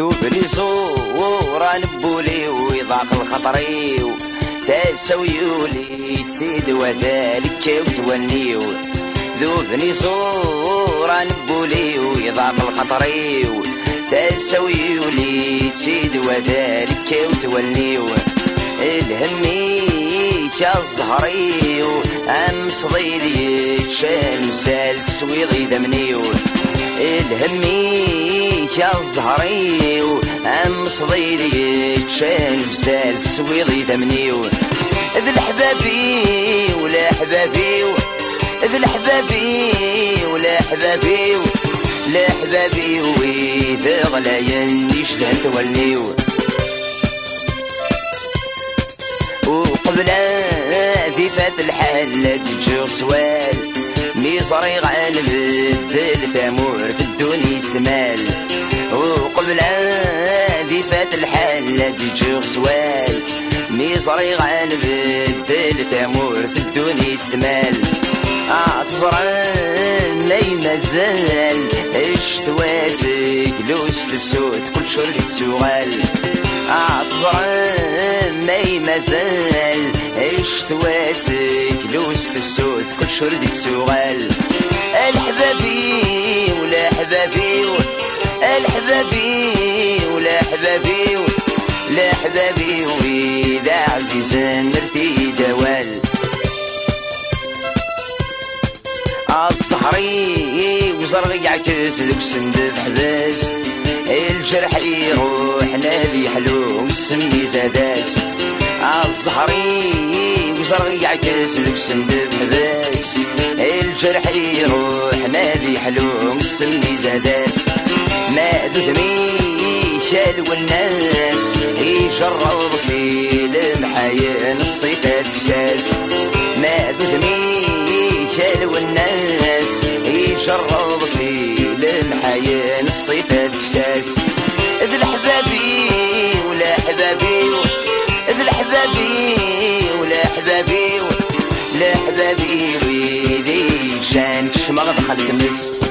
ذوبني صورة نبولي ويضاق الخطري تسويولي تسيد وذلك وتونيو ذوبني صورة نبولي ويضاق الخطري تسويولي تسيد وذلك وتونيو الهمي كالزهري ام صديلي شان سال تسويضي دمنيو الهمي كالزهري ام صديلي شان سال تسويضي دمنيو ذي الحبابي ولا حبابي ذي الحبابي ولا حبابي لا حبابي وإذا غلايا يشتهن توليو وقبل ذي فات الحال تجيغ سوال الحال تجيغ سوال. ميصري غان بدل ثمور في الدنيا تمال عطزران مي مازال. اشتواتك لوس لبسوت كل شرب تسوغال. عطزران مي مازال. اشتواتك لوس لبسوت كل شرب تسوغال. الحبابي ولا حبابي الحبابي ولا حبابي لا حبابي وإذا عزيزا نرتي دوال الصحري وزرغي عكس ذوك سندب حباس. الجرح يروح نادي حلو وسمي زاداس. الصحري وزرغي عكس ذوك سندب حباس. الجرح يروح نادي حلو وسمي زاداس. ما دثمي شال والناس يجرب صيل محاين الصيفات بساس ما دثمي شال والناس يجرب صيل محاين الصيفات بساس ذي الحبابي ولا حبابي ذي الحبابي ولا حبابي لا حبابي ويدي شان شمغ دخل كمس